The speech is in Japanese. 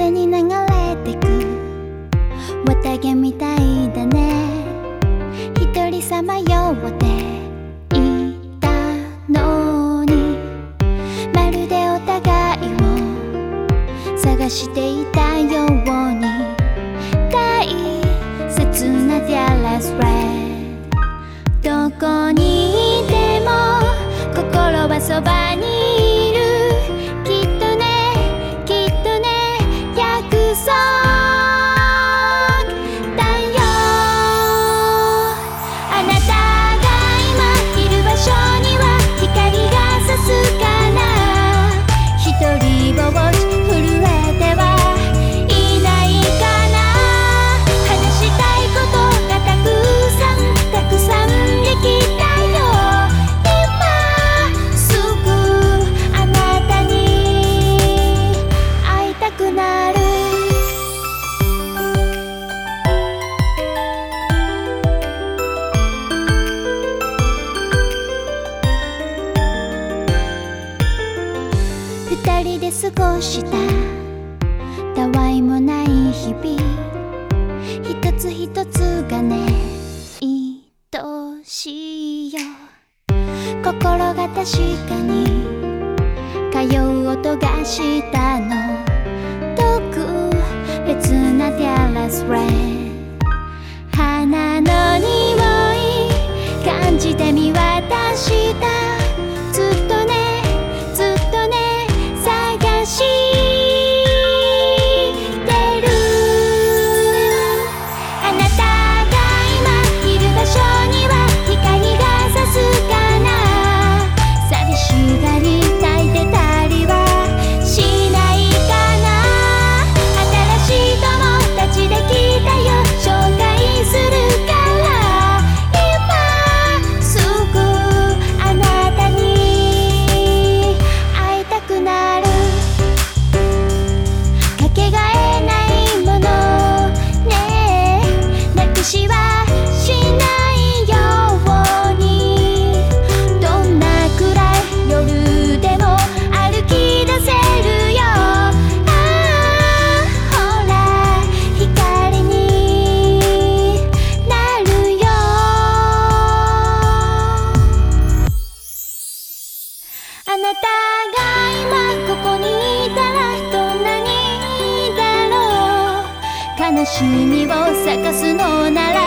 風に流れてく。綿毛みたいだね。一人さまよっていたのに。まるでお互いを探していたように。大切な Dearest Red どこにいても心はそばにいる。sun. 過ごしたたわいもない日々。一つ一つがね愛しいよ心が確かに。通う音がしたの遠く別な出しみを探すのなら